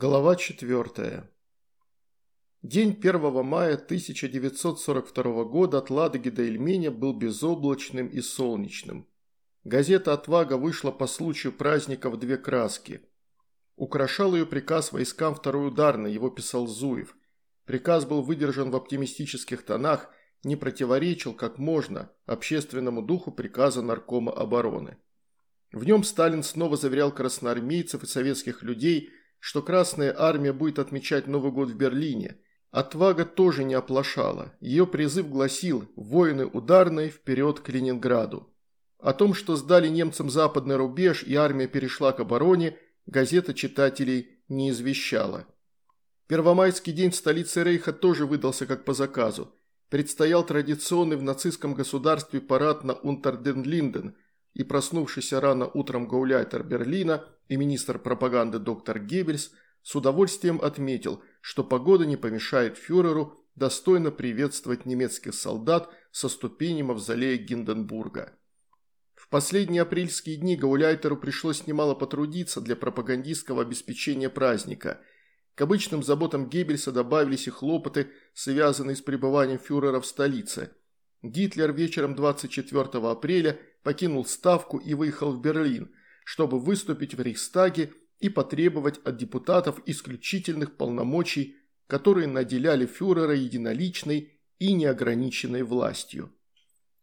Глава 4. День 1 мая 1942 года от Ладоги до Эльменя был безоблачным и солнечным. Газета «Отвага» вышла по случаю праздника в две краски. Украшал ее приказ войскам второй ударной, его писал Зуев. Приказ был выдержан в оптимистических тонах, не противоречил, как можно, общественному духу приказа Наркома обороны. В нем Сталин снова заверял красноармейцев и советских людей – что Красная Армия будет отмечать Новый год в Берлине. Отвага тоже не оплошала. Ее призыв гласил «Воины ударной вперед к Ленинграду». О том, что сдали немцам западный рубеж и армия перешла к обороне, газета читателей не извещала. Первомайский день в столице Рейха тоже выдался как по заказу. Предстоял традиционный в нацистском государстве парад на Унтерден-Линден – и проснувшийся рано утром гауляйтер Берлина и министр пропаганды доктор Геббельс с удовольствием отметил, что погода не помешает фюреру достойно приветствовать немецких солдат со ступени мавзолея Гинденбурга. В последние апрельские дни Гауляйтеру пришлось немало потрудиться для пропагандистского обеспечения праздника. К обычным заботам Геббельса добавились и хлопоты, связанные с пребыванием фюрера в столице. Гитлер вечером 24 апреля покинул Ставку и выехал в Берлин, чтобы выступить в Рейхстаге и потребовать от депутатов исключительных полномочий, которые наделяли фюрера единоличной и неограниченной властью.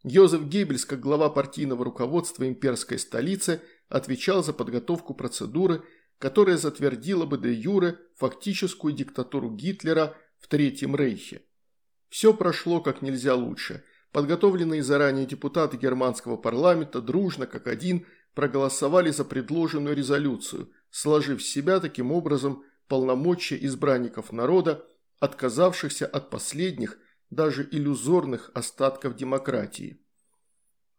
Йозеф Геббельс, как глава партийного руководства имперской столицы, отвечал за подготовку процедуры, которая затвердила бы де юре фактическую диктатуру Гитлера в Третьем Рейхе. Все прошло как нельзя лучше – Подготовленные заранее депутаты германского парламента дружно, как один, проголосовали за предложенную резолюцию, сложив в себя таким образом полномочия избранников народа, отказавшихся от последних, даже иллюзорных остатков демократии.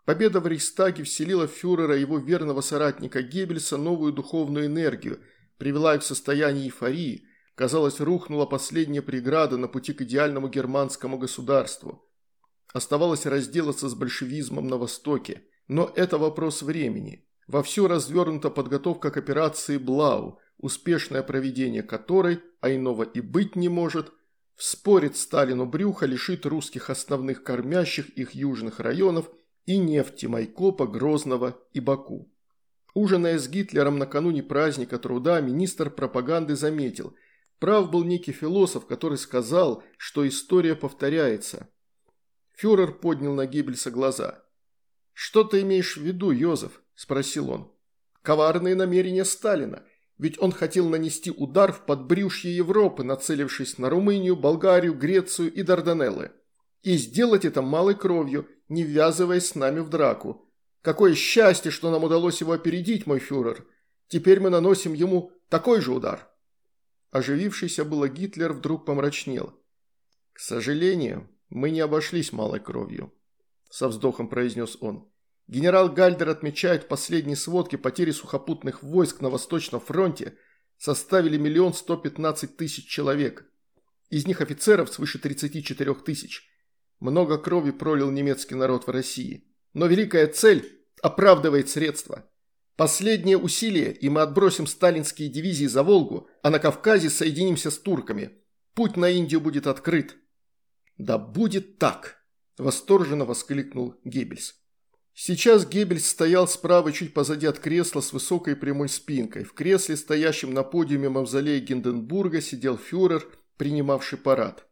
Победа в Рейхстаге вселила фюрера его верного соратника Геббельса новую духовную энергию, привела их в состояние эйфории, казалось, рухнула последняя преграда на пути к идеальному германскому государству. Оставалось разделаться с большевизмом на Востоке. Но это вопрос времени. Вовсю развернута подготовка к операции «Блау», успешное проведение которой, а иного и быть не может, вспорит Сталину брюха, лишит русских основных кормящих их южных районов и нефти Майкопа, Грозного и Баку. Ужиная с Гитлером накануне праздника труда, министр пропаганды заметил, прав был некий философ, который сказал, что история повторяется – Фюрер поднял на Гиббельса глаза. «Что ты имеешь в виду, Йозеф?» – спросил он. «Коварные намерения Сталина. Ведь он хотел нанести удар в подбрюшье Европы, нацелившись на Румынию, Болгарию, Грецию и Дарданеллы. И сделать это малой кровью, не ввязываясь с нами в драку. Какое счастье, что нам удалось его опередить, мой фюрер. Теперь мы наносим ему такой же удар». Оживившийся было Гитлер вдруг помрачнел. «К сожалению, «Мы не обошлись малой кровью», – со вздохом произнес он. «Генерал Гальдер отмечает последние сводки потери сухопутных войск на Восточном фронте составили миллион сто пятнадцать тысяч человек. Из них офицеров свыше 34 тысяч. Много крови пролил немецкий народ в России. Но великая цель оправдывает средства. Последнее усилие, и мы отбросим сталинские дивизии за Волгу, а на Кавказе соединимся с турками. Путь на Индию будет открыт. «Да будет так!» – восторженно воскликнул Геббельс. Сейчас Геббельс стоял справа чуть позади от кресла с высокой прямой спинкой. В кресле, стоящем на подиуме мавзолея Гинденбурга, сидел фюрер, принимавший парад.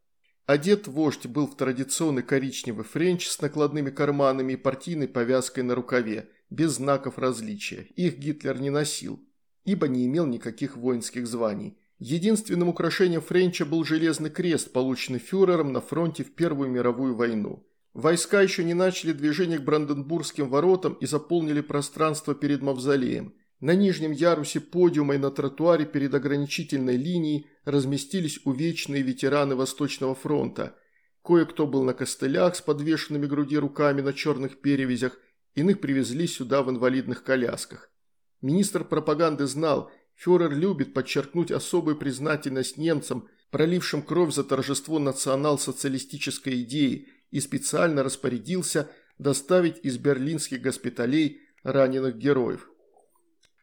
Одет вождь был в традиционный коричневый френч с накладными карманами и партийной повязкой на рукаве, без знаков различия. Их Гитлер не носил, ибо не имел никаких воинских званий. Единственным украшением Френча был железный крест, полученный фюрером на фронте в Первую мировую войну. Войска еще не начали движение к Бранденбургским воротам и заполнили пространство перед мавзолеем. На нижнем ярусе подиума и на тротуаре перед ограничительной линией разместились увечные ветераны Восточного фронта. Кое-кто был на костылях с подвешенными груди руками на черных перевязях, иных привезли сюда в инвалидных колясках. Министр пропаганды знал – Фюрер любит подчеркнуть особую признательность немцам, пролившим кровь за торжество национал-социалистической идеи, и специально распорядился доставить из берлинских госпиталей раненых героев.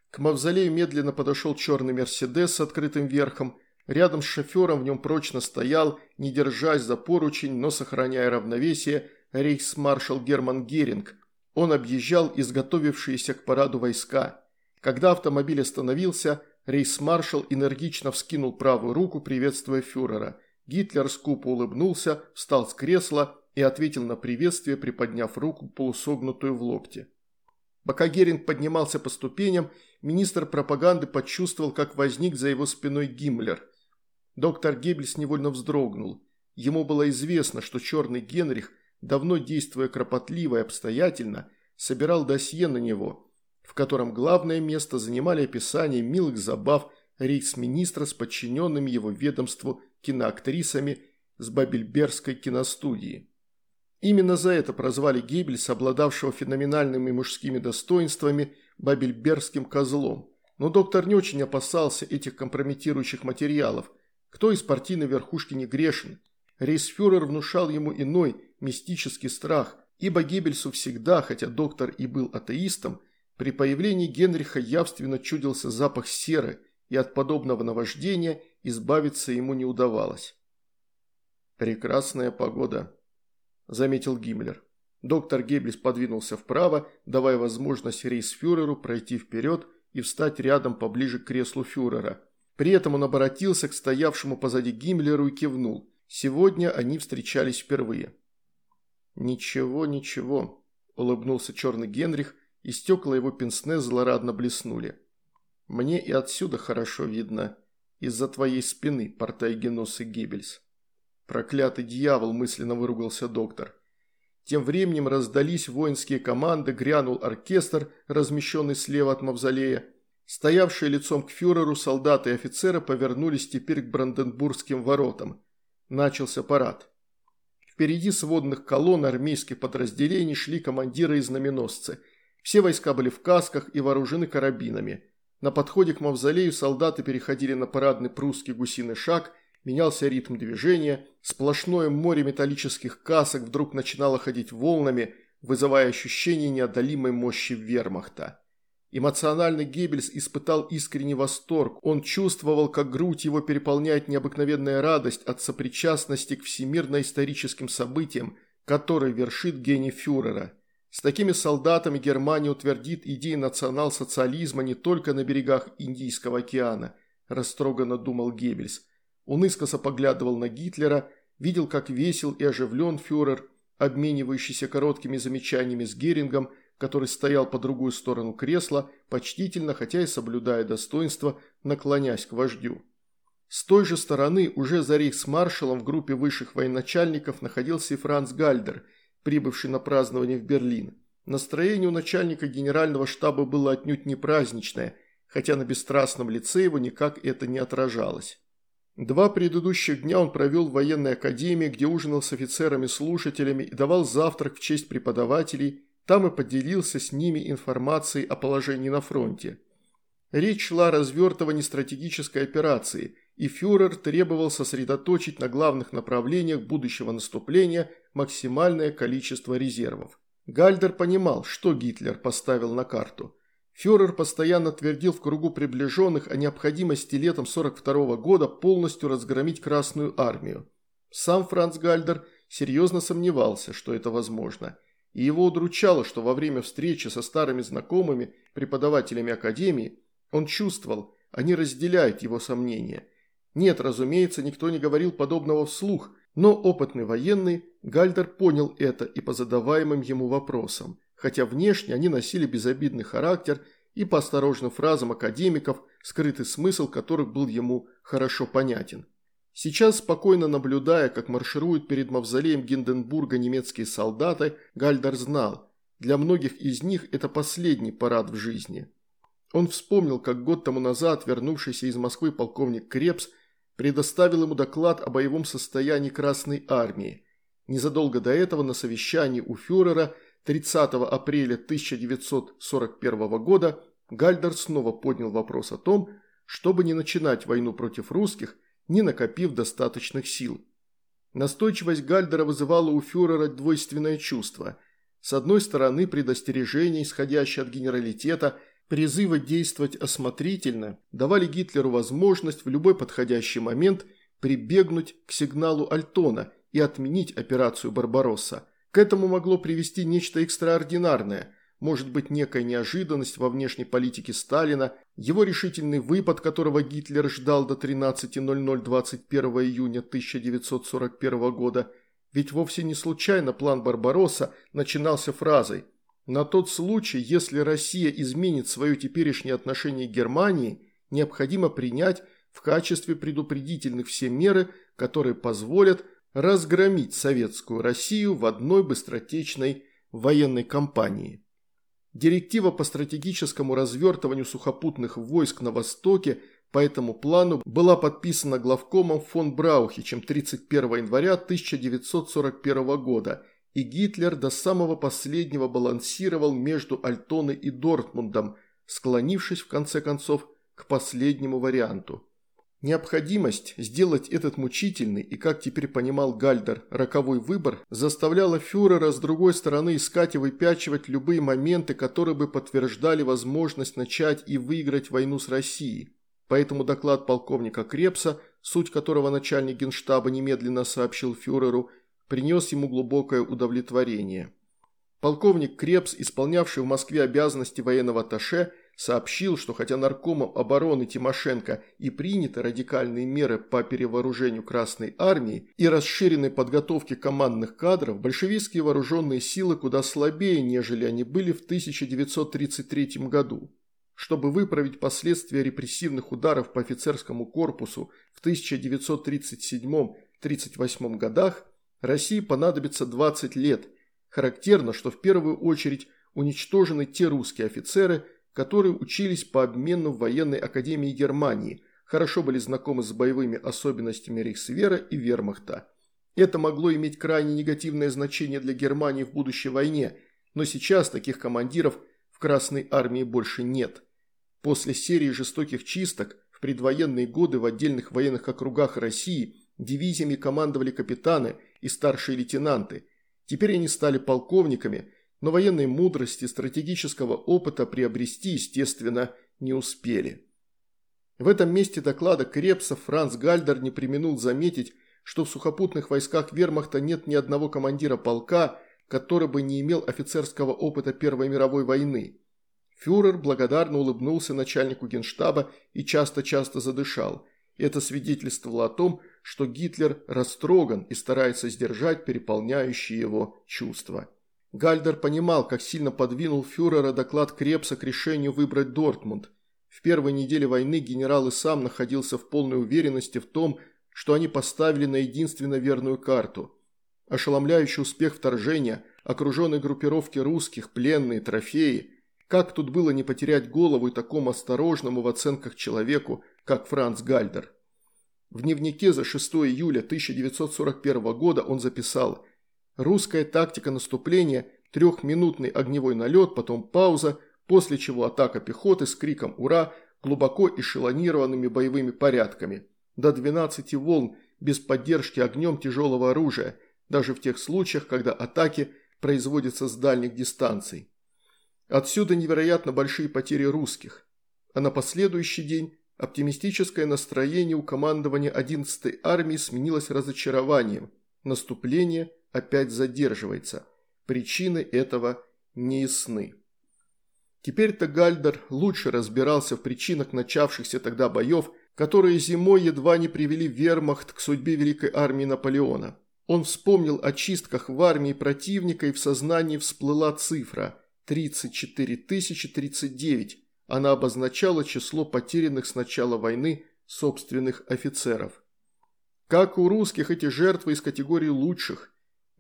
К мавзолею медленно подошел черный «Мерседес» с открытым верхом. Рядом с шофером в нем прочно стоял, не держась за поручень, но сохраняя равновесие, рейхсмаршал Герман Геринг. Он объезжал изготовившиеся к параду войска. Когда автомобиль остановился, рейхсмаршал энергично вскинул правую руку, приветствуя фюрера. Гитлер скупо улыбнулся, встал с кресла и ответил на приветствие, приподняв руку, полусогнутую в локте. Пока Геринг поднимался по ступеням, министр пропаганды почувствовал, как возник за его спиной Гиммлер. Доктор Геббельс невольно вздрогнул. Ему было известно, что черный Генрих, давно действуя кропотливо и обстоятельно, собирал досье на него, в котором главное место занимали описание милых забав рейхсминистра с подчиненными его ведомству киноактрисами с Бабельбергской киностудии. Именно за это прозвали Геббельса, обладавшего феноменальными мужскими достоинствами, бабельбергским козлом. Но доктор не очень опасался этих компрометирующих материалов. Кто из партийной верхушки не грешен? Рейсфюрер внушал ему иной, мистический страх, ибо Геббельсу всегда, хотя доктор и был атеистом, при появлении Генриха явственно чудился запах серы, и от подобного наваждения избавиться ему не удавалось. «Прекрасная погода», заметил Гиммлер. Доктор Геббельс подвинулся вправо, давая возможность рейсфюреру пройти вперед и встать рядом поближе к креслу фюрера. При этом он обратился к стоявшему позади Гиммлеру и кивнул. Сегодня они встречались впервые. «Ничего, ничего», – улыбнулся черный Генрих, и стекла его пенсне злорадно блеснули. «Мне и отсюда хорошо видно. Из-за твоей спины, портай Генос и Геббельс». «Проклятый дьявол!» – мысленно выругался доктор. Тем временем раздались воинские команды, грянул оркестр, размещенный слева от мавзолея. Стоявшие лицом к фюреру солдаты и офицеры повернулись теперь к Бранденбургским воротам. Начался парад. Впереди сводных колонн армейских подразделений шли командиры и знаменосцы. Все войска были в касках и вооружены карабинами. На подходе к мавзолею солдаты переходили на парадный прусский гусиный шаг – менялся ритм движения, сплошное море металлических касок вдруг начинало ходить волнами, вызывая ощущение неодолимой мощи вермахта. Эмоциональный Геббельс испытал искренний восторг. Он чувствовал, как грудь его переполняет необыкновенная радость от сопричастности к всемирно-историческим событиям, которые вершит гений фюрера. С такими солдатами Германия утвердит идеи национал-социализма не только на берегах Индийского океана, растроганно думал Геббельс, он искоса поглядывал на Гитлера, видел, как весел и оживлен фюрер, обменивающийся короткими замечаниями с Герингом, который стоял по другую сторону кресла, почтительно, хотя и соблюдая достоинство, наклонясь к вождю. С той же стороны, уже за рейхсмаршалом в группе высших военачальников находился и Франц Гальдер, прибывший на празднование в Берлин. Настроение у начальника генерального штаба было отнюдь не праздничное, хотя на бесстрастном лице его никак это не отражалось. Два предыдущих дня он провел в военной академии, где ужинал с офицерами-слушателями и давал завтрак в честь преподавателей, там и поделился с ними информацией о положении на фронте. Речь шла о развертывании стратегической операции, и фюрер требовал сосредоточить на главных направлениях будущего наступления максимальное количество резервов. Гальдер понимал, что Гитлер поставил на карту – Фюрер постоянно твердил в кругу приближенных о необходимости летом 42 года полностью разгромить Красную армию. Сам Франц Гальдер серьезно сомневался, что это возможно, и его удручало, что во время встречи со старыми знакомыми, преподавателями академии, он чувствовал, они разделяют его сомнения. Нет, разумеется, никто не говорил подобного вслух, но опытный военный Гальдер понял это и по задаваемым ему вопросам хотя внешне они носили безобидный характер и по осторожным фразам академиков, скрытый смысл которых был ему хорошо понятен. Сейчас, спокойно наблюдая, как маршируют перед мавзолеем Гинденбурга немецкие солдаты, Гальдер знал, для многих из них это последний парад в жизни. Он вспомнил, как год тому назад вернувшийся из Москвы полковник Крепс предоставил ему доклад о боевом состоянии Красной Армии. Незадолго до этого на совещании у фюрера – 30 апреля 1941 года Гальдер снова поднял вопрос о том, чтобы не начинать войну против русских, не накопив достаточных сил. Настойчивость Гальдера вызывала у фюрера двойственное чувство. С одной стороны, предостережение, исходящее от генералитета, Призывы действовать осмотрительно давали Гитлеру возможность в любой подходящий момент прибегнуть к сигналу Альтона и отменить операцию «Барбаросса». К этому могло привести нечто экстраординарное, может быть некая неожиданность во внешней политике Сталина, его решительный выпад, которого Гитлер ждал до 13.00 21 июня 1941 года, ведь вовсе не случайно план Барбаросса начинался фразой «На тот случай, если Россия изменит свое теперешнее отношение к Германии, необходимо принять в качестве предупредительных все меры, которые позволят разгромить советскую Россию в одной быстротечной военной кампании. Директива по стратегическому развертыванию сухопутных войск на Востоке по этому плану была подписана главкомом фон Браухичем 31 января 1941 года, и Гитлер до самого последнего балансировал между Альтоной и Дортмундом, склонившись в конце концов к последнему варианту. Необходимость сделать этот мучительный и, как теперь понимал Гальдер, роковой выбор заставляла фюрера с другой стороны искать и выпячивать любые моменты, которые бы подтверждали возможность начать и выиграть войну с Россией. Поэтому доклад полковника Крепса, суть которого начальник генштаба немедленно сообщил фюреру, принес ему глубокое удовлетворение. Полковник Крепс, исполнявший в Москве обязанности военного атташе, сообщил, что хотя наркомом обороны Тимошенко и приняты радикальные меры по перевооружению Красной Армии и расширенной подготовке командных кадров, большевистские вооруженные силы куда слабее, нежели они были в 1933 году. Чтобы выправить последствия репрессивных ударов по офицерскому корпусу в 1937-38 годах, России понадобится 20 лет. Характерно, что в первую очередь уничтожены те русские офицеры, которые учились по обмену в военной академии Германии, хорошо были знакомы с боевыми особенностями Рейхсвера и Вермахта. Это могло иметь крайне негативное значение для Германии в будущей войне, но сейчас таких командиров в Красной армии больше нет. После серии жестоких чисток в предвоенные годы в отдельных военных округах России дивизиями командовали капитаны и старшие лейтенанты. Теперь они стали полковниками – но военной мудрости, стратегического опыта приобрести, естественно, не успели. В этом месте доклада Крепса Франц Гальдер не применул заметить, что в сухопутных войсках вермахта нет ни одного командира полка, который бы не имел офицерского опыта Первой мировой войны. Фюрер благодарно улыбнулся начальнику генштаба и часто-часто задышал. Это свидетельствовало о том, что Гитлер растроган и старается сдержать переполняющие его чувства. Гальдер понимал, как сильно подвинул фюрера доклад Крепса к решению выбрать Дортмунд. В первой неделе войны генерал и сам находился в полной уверенности в том, что они поставили на единственно верную карту. Ошеломляющий успех вторжения, окруженной группировки русских, пленные, трофеи. Как тут было не потерять голову и такому осторожному в оценках человеку, как Франц Гальдер? В дневнике за 6 июля 1941 года он записал – Русская тактика наступления, трехминутный огневой налет, потом пауза, после чего атака пехоты с криком «Ура!» глубоко эшелонированными боевыми порядками. До 12 волн без поддержки огнем тяжелого оружия, даже в тех случаях, когда атаки производятся с дальних дистанций. Отсюда невероятно большие потери русских. А на последующий день оптимистическое настроение у командования 11-й армии сменилось разочарованием. Наступление – опять задерживается. Причины этого не ясны. Теперь-то Гальдер лучше разбирался в причинах начавшихся тогда боев, которые зимой едва не привели вермахт к судьбе Великой армии Наполеона. Он вспомнил о чистках в армии противника и в сознании всплыла цифра – 34 039. Она обозначала число потерянных с начала войны собственных офицеров. Как у русских эти жертвы из категории лучших,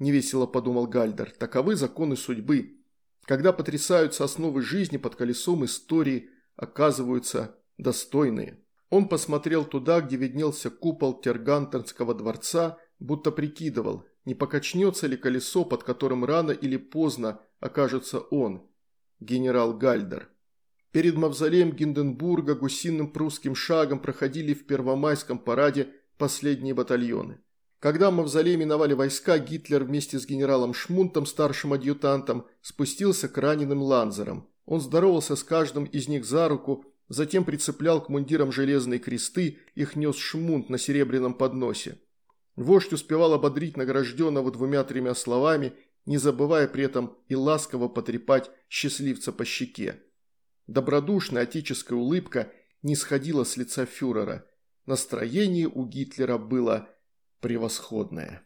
невесело подумал Гальдер, таковы законы судьбы. Когда потрясаются основы жизни под колесом истории, оказываются достойные. Он посмотрел туда, где виднелся купол Тергантенского дворца, будто прикидывал, не покачнется ли колесо, под которым рано или поздно окажется он, генерал Гальдер. Перед мавзолеем Гинденбурга гусиным прусским шагом проходили в Первомайском параде последние батальоны. Когда мавзолей миновали войска, Гитлер вместе с генералом Шмунтом, старшим адъютантом, спустился к раненым ланзерам. Он здоровался с каждым из них за руку, затем прицеплял к мундирам железные кресты, их нес шмунт на серебряном подносе. Вождь успевал ободрить награжденного двумя-тремя словами, не забывая при этом и ласково потрепать счастливца по щеке. Добродушная отеческая улыбка не сходила с лица фюрера. Настроение у Гитлера было превосходное.